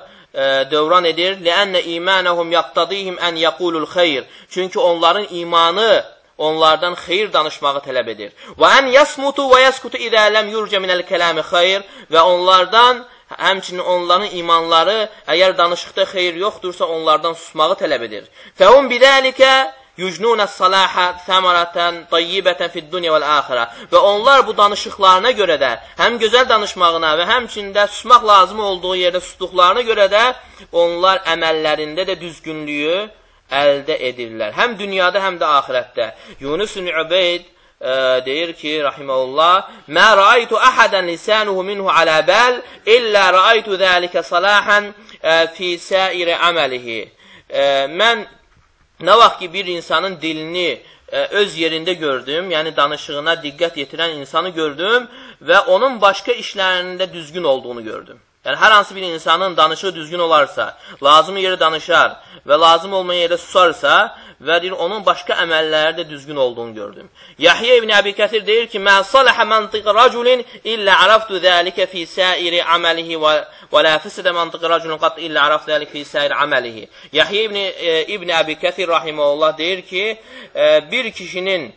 dövran edir. Ləənnə imanəhum yaqtadihim ən yəqulul xeyr. Çünki onların imanı onlardan xeyir danışmağı tələb edir. Və ən yasmutu və yaskutu idə ləm yurcə minəl kələmi xeyr və onlardan Həmçinin onların imanları əgər danışıqda xeyir yoxdursa, onlardan susmağı tələb edir. Fəhum bidəlikə yücnunə salahə səmarətən tayyibətən fid-dunya vəl-axirə. Və onlar bu danışıqlarına görə də, həm gözəl danışmağına və həmçində susmaq lazım olduğu yerdə susduqlarına görə də onlar əməllərində də düzgünlüyü əldə edirlər. Həm dünyada, həm də axirətdə. Yunus ibn Ubeyd e, deyir ki, rahiməhullah, Mə rəaytu əhədən lisanuhu minhu alə bəl, illə rəaytu zəlikə salahan e, fi səiri əməlihi. E, mən nə vaxt ki, bir insanın dilini e, öz yerində gördüm, yəni danışığına diqqət yetirən insanı gördüm və onun başqa işlərində düzgün olduğunu gördüm. Yəni, hər hansı bir insanın danışığı düzgün olarsa, lazımı yerə danışar və lazım olmayan yerə susarsa, və deyir, onun başqa əməlləri də düzgün olduğunu gördüm. Yahya ibn Əbi Kəsir deyir ki, Mə saləhə məntiq raculin illə ərəftu zəlikə fi səiri əməlihi və, və lə fisidə məntiq raculin qat illə ərəftu zəlikə fi səiri əməlihi. Yahya ibn, e, ibn Əbi Kəsir rahiməhullah deyir ki, e, bir kişinin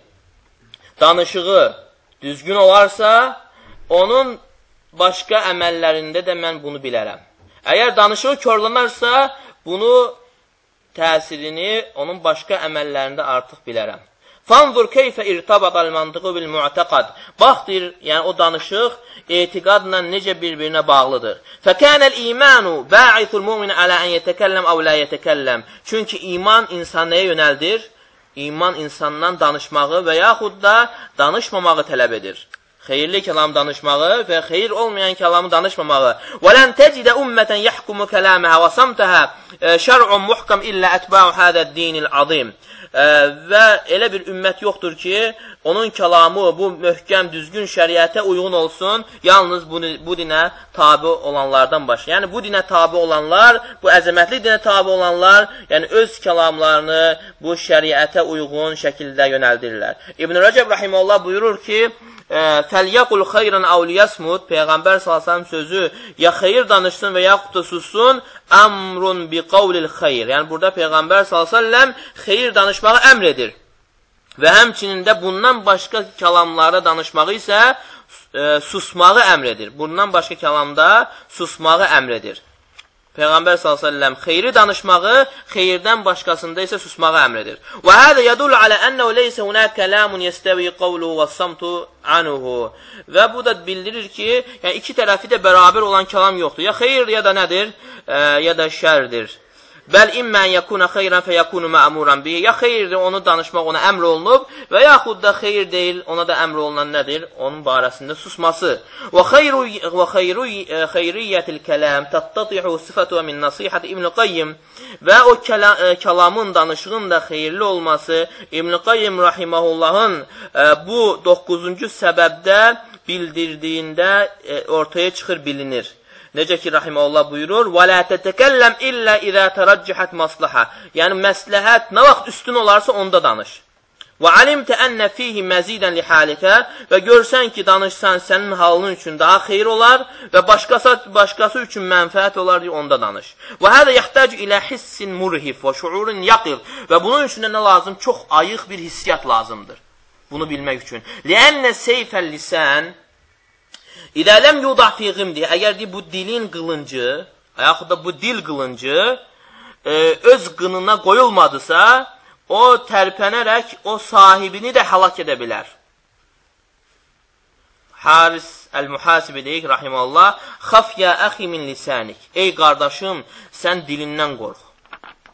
danışığı düzgün olarsa, onun başqa əməllərində də mən bunu bilərəm. Əgər danışığı körlənərsə, bunu təsirini onun başqa əməllərində artıq bilərəm. Fanzur keyfə irtabadal mantıqı bil mu'taqad. Bax deyir, yəni o danışıq etiqadla necə bir-birinə bağlıdır. Fəkənəl imanu ba'isul mu'min alə an yetəkəlləm aw la yetəkəlləm. Çünki iman insan nəyə yönəldir? İman insandan danışmağı və yaxud da danışmamağı tələb edir xeyirli kəlam danışmağı və xeyir olmayan kəlamı danışmamağı. Və lən tecidə ümmətən yəhkumu kələməhə və samtəhə şər'un muhkam illə ətbəu hədəd-dinil azim. Ə, e, və elə bir ümmət yoxdur ki, onun kəlamı bu möhkəm, düzgün şəriətə uyğun olsun, yalnız bu, bu dinə tabi olanlardan baş. Yəni, bu dinə tabi olanlar, bu əzəmətli dinə tabi olanlar, yəni öz kəlamlarını bu şəriətə uyğun şəkildə yönəldirlər. İbn-i Rəcəb Rahiməllah buyurur ki, fəlyəqul xeyran əv liyəsmud Peyğəmbər sallallahu sözü ya xeyir danışsın və yaxud da sussun əmrun bi qavlil xeyr. Yəni burada Peyğəmbər sallallahu xeyir danışmağı əmr edir. Və həmçinin də bundan başqa kəlamları danışmağı isə e, susmağı əmr edir. Bundan başqa kəlamda susmağı əmr edir. Peyğəmbər s.ə.v xeyri danışmağı, xeyirdən başqasında isə susmağı əmr edir. Və hədə yədul alə ənəu leysə hunə kələmun yestəvi qavluhu və samtu anuhu. Və bu da bildirir ki, yəni iki tərəfi də bərabər olan kəlam yoxdur. Ya xeyir, ya da nədir? E, ya da şərdir. Bəl immən yəkuna xeyrən fə yəkunu məmuran bihi. Ya xeyirdir, onu danışmaq ona əmr olunub və yaxud da xeyir deyil, ona da əmr olunan nədir? Onun barəsində susması. Və xeyru və xeyru e, xeyriyyətil kəlam tattatihu sifatu min nasihat İbn Qayyim və o kəla, ə, e, kəlamın danışığın da xeyirli olması İbn Qayyim rahimehullahın e, bu 9-cu səbəbdə bildirdiyində ə, ortaya çıxır bilinir. Necə ki, Rahiməllah buyurur, وَلَا تَتَكَلَّمْ إِلَّا إِذَا تَرَجِّحَتْ مَصْلَحَ Yəni, məsləhət nə vaxt üstün olarsa, onda danış. وَعَلِمْتَ أَنَّ فِيهِ مَزِيدًا لِحَالِكَ Və görsən ki, danışsan sənin halın üçün daha xeyir olar və başqası, başqası üçün mənfəət olar deyə onda danış. وَهَذا يَحْتَاجُ إِلَى حِسٍ مُرْهِفْ وَشُعُورٍ يَقِرْ Və bunun üçün nə lazım? Çox ayıq bir hissiyat lazımdır. Bunu bilmək üçün. لِأَنَّ سَيْفَ اللِّسَانِ İdə ləm yudah fi qimdi, əgər deyir, bu dilin qılıncı, yaxud da bu dil qılıncı e, öz qınına qoyulmadısa, o tərpənərək o sahibini də həlak edə bilər. Haris Əl-Mühasibi deyik, rahimallah, xaf ya əxi min lisanik. Ey qardaşım, sən dilindən qorx.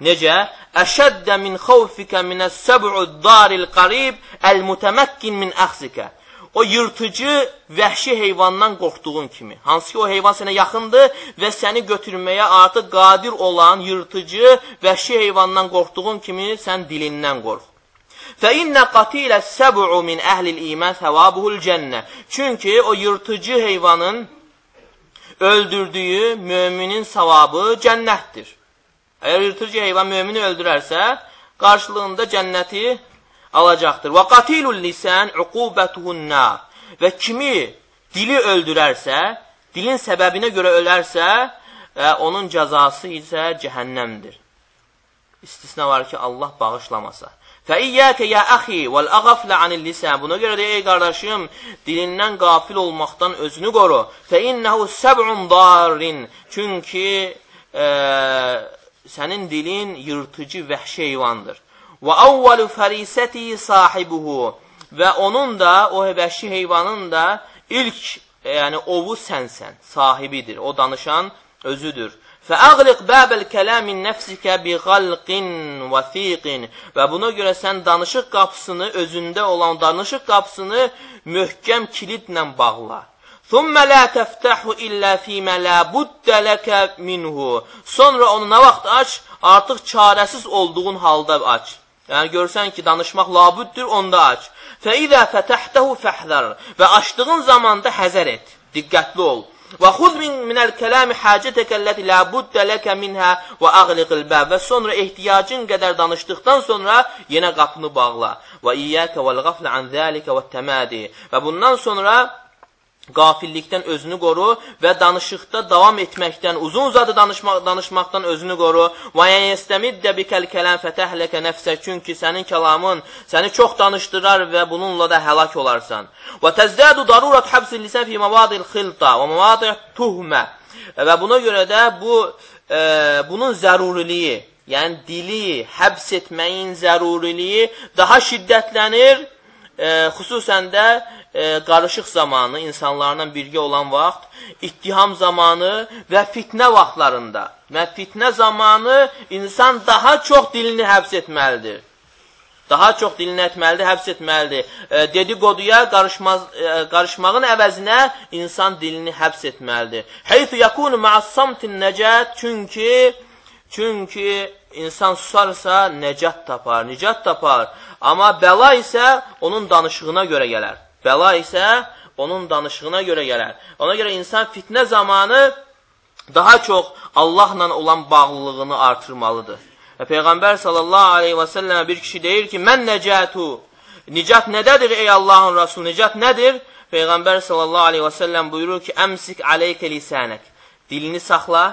Necə? Əşəddə min xavfikə minəs səb'u daril qarib əl-mütəməkkin min əxzikə O yırtıcı vəhşi heyvandan qorxduğun kimi. Hansı ki, o heyvan sənə yaxındır və səni götürməyə artıq qadir olan yırtıcı vəhşi heyvandan qorxduğun kimi sən dilindən qorx. Fəinnə qatilə səb'u min əhlil iman səvabuhul cənnə. Çünki o yırtıcı heyvanın öldürdüyü möminin savabı cənnətdir. Əgər yırtıcı heyvan mömini öldürərsə, qarşılığında cənnəti alacaqdır. Və qatilul lisan uqubetuhun nar. Və kimi dili öldürərsə, dilin səbəbinə görə ölərsə, ə, e, onun cəzası isə cəhənnəmdir. İstisna var ki, Allah bağışlamasa. Fəiyyəkə ya əxi vəl əğaflə anil lisən. Buna görə də, ey qardaşım, dilindən qafil olmaqdan özünü qoru. Fəinnəhu səb'un darin. Çünki ə, e, sənin dilin yırtıcı vəhşi heyvandır. Və avvalu fərisəti sahibuhu və onun da, o vəhşi heyvanın da ilk e, yəni ovu sənsən, sahibidir. O danışan özüdür. Fəəğliq bəbəl kələmin nəfsikə bi qalqin və thiqin və buna görə sən danışıq qapısını, özündə olan danışıq qapısını möhkəm kilidlə bağla. Thumma la taftahu illa fima la budda laka minhu. Sonra onu nə vaxt aç? Artıq çarəsiz olduğun halda aç. Yəni görsən ki, danışmaq labüddür, onda aç. Fəidə fətəhtəhu fəhdər və açdığın zamanda həzər et, diqqətli ol. Və xuz min minəl kələmi hacətəkə ləti la buddə ləkə minhə və ağliqil bəb və sonra ehtiyacın qədər danışdıqdan sonra yenə qapını bağla. Və iyyəkə vəl qaflə an zəlikə və təmədi və bundan sonra qafillikdən özünü qoru və danışıqda davam etməkdən, uzun uzadı danışmaq, danışmaqdan özünü qoru. Və yəstəmiddə bikəl kələm fətəhləkə nəfsə çünki sənin kəlamın səni çox danışdırar və bununla da həlak olarsan. Və təzdədu darurat həbsil lisən fi mavadil xilta və mavadil tuhmə. Və buna görə də bu e, bunun zəruriliyi yəni dili həbs etməyin zəruriliyi daha şiddətlənir, e, xüsusən də e, qarışıq zamanı, insanlarla birgə olan vaxt, ittiham zamanı və fitnə vaxtlarında və fitnə zamanı insan daha çox dilini həbs etməlidir. Daha çox dilini etməlidir, həbs etməlidir. E, dedikoduya qarışmaz, e, qarışmağın əvəzinə insan dilini həbs etməlidir. Heythu yakunu ma'as-samtin nəcət çünki çünki insan susarsa nəcat tapar, nicat tapar. Amma bəla isə onun danışığına görə gələr. Bəla isə onun danışığına görə gələr. Ona görə insan fitnə zamanı daha çox Allahla olan bağlılığını artırmalıdır. Və Peyğəmbər sallallahu aleyhi və səlləmə bir kişi deyir ki, mən nəcətu, nicat nədədir ey Allahın Rasul, nicat nədir? Peyğəmbər sallallahu aleyhi və səlləm buyurur ki, əmsik aleykə lisənək, dilini saxla,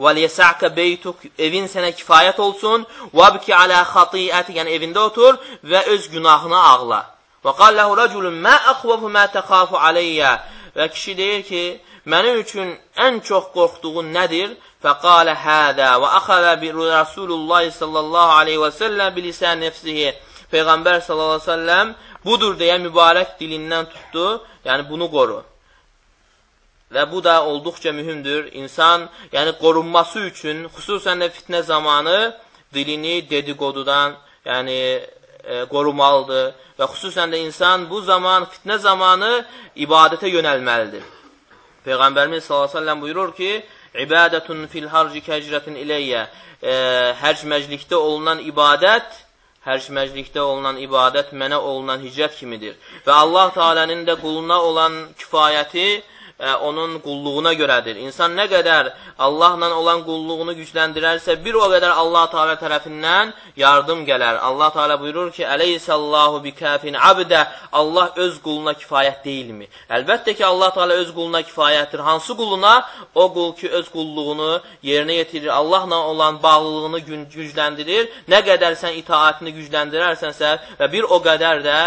və liyəsə'kə beytuk, evin sənə kifayət olsun, və biki alə xatiyyəti, yəni evində otur və öz günahını ağla. Və qalləhu rəculun mə əxvəfu mə təxafu aleyyə və kişi deyir ki, mənim üçün ən çox qorxduğun nədir? Fəqalə hədə və əxələ bi Rasulullah sallallahu aleyhi və səlləm bilisən nəfsihi. Peyğəmbər sallallahu aleyhi və səlləm budur deyə mübarək dilindən tutdu, yəni bunu qoru. Və bu da olduqca mühümdür. İnsan, yəni qorunması üçün, xüsusən də fitnə zamanı dilini dedikodudan, yəni e, qorumalıdır. Və xüsusən də insan bu zaman, fitnə zamanı ibadətə yönəlməlidir. Peyğəmbərimiz s.ə.v buyurur ki, İbadətun fil harci kəcrətin iləyyə. E, hərc məclikdə olunan ibadət, hərc məclikdə olunan ibadət mənə olunan hicrət kimidir. Və Allah Teala'nın da quluna olan kifayəti onun qulluğuna görədir. İnsan nə qədər Allahla olan qulluğunu gücləndirərsə, bir o qədər Allah Teala tərəfindən yardım gələr. Allah Teala buyurur ki: "Əleyhisallahu bikafin abdə." Allah öz quluna kifayət deyilmi? Əlbəttə ki, Allah Teala öz quluna kifayətdir. Hansı quluna? O qul ki, öz qulluğunu yerinə yetirir, Allahla olan bağlılığını gücləndirir. Nə qədər sən itaatini gücləndirərsənsə və bir o qədər də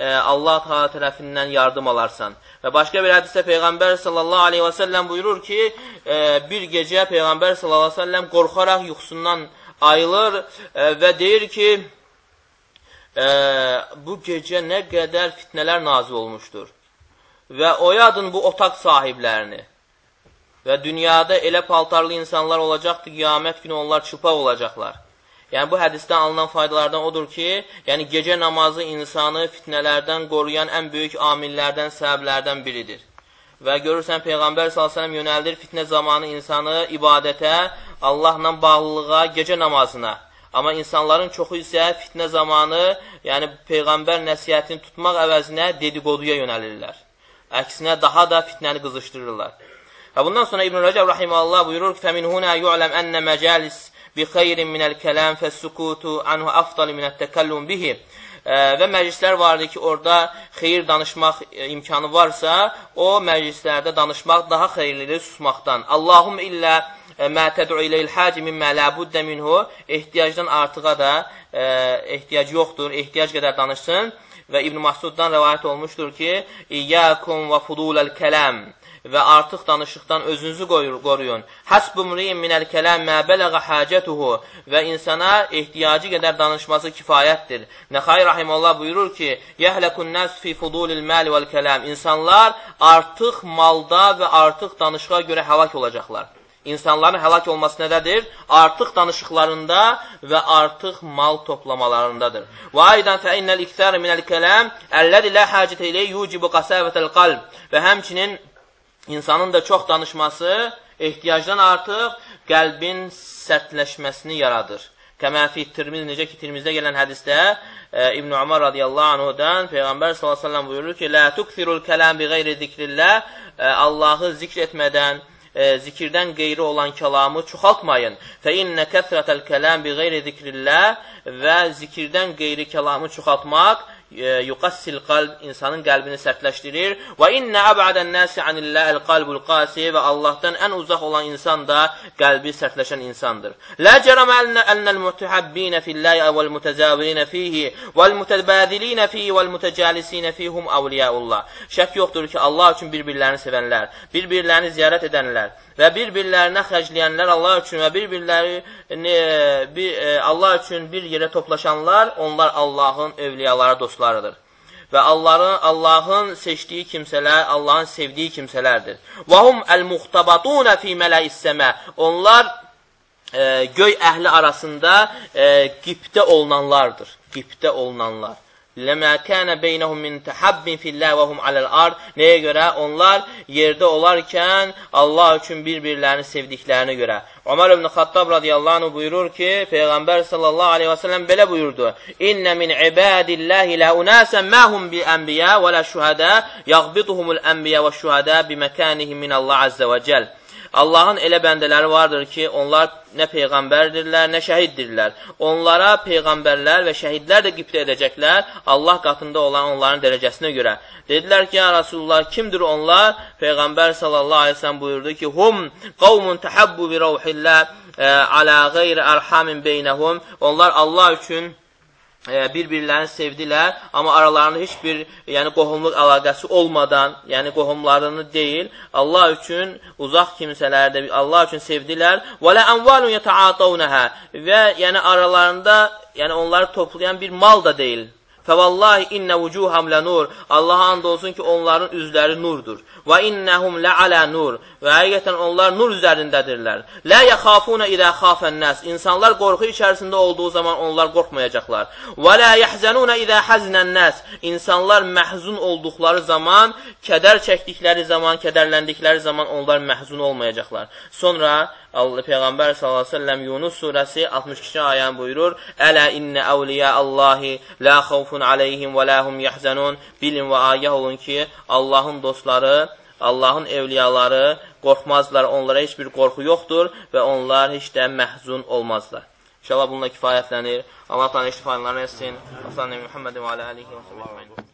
Allah Teala tərəfindən yardım alarsan. Və başqa bir hədisdə Peyğəmbər sallallahu aleyhi və səlləm buyurur ki, e, bir gecə Peyğəmbər sallallahu aleyhi və səlləm qorxaraq yuxusundan ayılır e, və deyir ki, e, bu gecə nə qədər fitnələr nazil olmuşdur. Və oyadın bu otaq sahiblərini və dünyada elə paltarlı insanlar olacaqdır, qiyamət günü onlar çılpaq olacaqlar. Yəni, bu hədisdən alınan faydalardan odur ki, yəni gecə namazı insanı fitnələrdən qoruyan ən böyük amillərdən, səbəblərdən biridir. Və görürsən, Peyğəmbər s.ə.v yönəldir fitnə zamanı insanı ibadətə, Allahla bağlılığa, gecə namazına. Amma insanların çoxu isə fitnə zamanı, yəni Peyğəmbər nəsiyyətini tutmaq əvəzinə dedikoduya yönəlirlər. Əksinə daha da fitnəni qızışdırırlar. Və bundan sonra İbn-i Rəcəb Rahiməllah buyurur ki, فَمِنْ هُنَا يُعْلَمْ أَنَّ مَجَالِسِ bi xeyrin minəl kələm fəs-sukutu anhu afdalu minət-təkəllüm bihi və məclislər vardır ki, orada xeyir danışmaq imkanı varsa, o məclislərdə danışmaq daha xeyirlidir susmaqdan. Allahum illə e, mə təd'u iləyil haci mimmə la buddə minhu. Ehtiyacdan artığa da e, ehtiyac yoxdur, ehtiyac qədər danışsın. Və İbn Masuddan rəvayət olmuşdur ki, İyyəkum və fuduləl kələm və artıq danışıqdan özünüzü qoruyun. Həsbumriyin minəl kələm mə bələğə həcətuhu və insana ehtiyacı qədər danışması kifayətdir. Nəxay Rahimullah buyurur ki, Yəhləkun nəs fi fudulil məli vəl kələm. İnsanlar artıq malda və artıq danışığa görə həlak olacaqlar. İnsanların həlak olması nədədir? Artıq danışıqlarında və artıq mal toplamalarındadır. Və aydan fə innəl iktər minəl kələm əllədi lə həcətə ilə yucibu qasəvətəl qalb və həmçinin insanın da çox danışması ehtiyacdan artıq qəlbin sərtləşməsini yaradır. Kəməfi Tirmiz, necə ki, Tirmizdə gələn hədisdə e, İbn-i Umar radiyallahu anhudan Peyğəmbər s.ə.v buyurur ki, Lə tukfirul kələm bi qeyri zikrillə e, Allahı zikr etmədən, e, zikirdən qeyri olan kəlamı çoxaltmayın. Fə innə kəsrətəl kələm bi qeyri zikrillə və zikirdən qeyri kəlamı çoxaltmaq yuqassil qalb, insanın qəlbini sərtləşdirir. Və innə əbədən nəsi anilləhəl qalbul qasi və Allahdan ən uzaq olan insan da qəlbi sərtləşən insandır. Lə cərəmə əlnəl mütəhabbinə filləyə vəl mütəzəvirinə fihi vəl mütəbədilinə fihi vəl mütəcəlisinə fihum avliyaullah. Şək yoxdur ki, Allah üçün bir-birlərini sevənlər, bir-birlərini ziyarət edənlər və bir-birlərinə xərcləyənlər Allah üçün və bir-birləri bir, e, Allah üçün bir yerə toplaşanlar, onlar Allahın övliyaları, dostlarıdır. Və Allahın Allahın seçdiyi kimsələr, Allahın sevdiyi kimsələrdir. Və hum el-muxtabatun fi mələis-səma. Onlar e, göy əhli arasında e, qibtə olunanlardır. Qibtə olunanlar. Ləmə kənə beynəhum min təhabbin filləh və hum aləl ard. Nəyə görə? Onlar yerdə olarkən Allah üçün bir-birlərini sevdiklərini görə. Ömər ibn Xattab radiyallahu anh buyurur ki, Peyğəmbər sallallahu aleyhi və sələm belə buyurdu. İnnə min ibadilləhi lə unəsən məhum bi ənbiyə və lə şühədə yəqbiduhumul ənbiyə və şühədə bi məkənihim min Allah əzzə və cəl. Allahın elə bəndələri vardır ki, onlar nə peyğəmbərdirlər, nə şəhiddirlər. Onlara peyğəmbərlər və şəhidlər də qibdə edəcəklər Allah qatında olan onların dərəcəsinə görə. Dedilər ki, ya Rasulullah, kimdir onlar? Peyğəmbər sallallahu aleyhi ve sellem buyurdu ki, Hum qavmun təhabbu bi rəvhillah e, alə qeyri ərhamin beynəhum. Onlar Allah üçün bir-birlərini sevdilər, amma aralarında heç bir yəni qohumluq əlaqəsi olmadan, yəni qohumlarını deyil, Allah üçün uzaq kimsələrdə Allah üçün sevdilər. Və la amvalun yata'atawnaha və yəni aralarında yəni onları toplayan bir mal da deyil. Fəvallahi innə vucuham lənur. Allaha and olsun ki, onların üzləri nurdur. Və innəhum ləalə nur. Və həqiqətən onlar nur üzərindədirlər. Lə yəxafuna idə xafən nəs. İnsanlar qorxu içərisində olduğu zaman onlar qorxmayacaqlar. Və lə yəhzənuna idə həznən nəs. İnsanlar məhzun olduqları zaman, kədər çəkdikləri zaman, kədərləndikləri zaman onlar məhzun olmayacaqlar. Sonra Allah Peyğəmbər s.ə.v Yunus surəsi 62-ci ayəni buyurur: Ələ innə əvliya Allahi la xawfun aleyhim və lahum yahzanun. Bilin və agah olun ki, Allahın dostları, Allahın evliyaları qorxmazlar, onlara heç bir qorxu yoxdur və onlar heç də məhzun olmazlar. İnşallah bununla kifayətlənir. Allah tanrı iştifalarını etsin. Aslan Muhammed və alə alihi və sallallahu